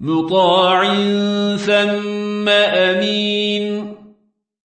مطاع ثم أمين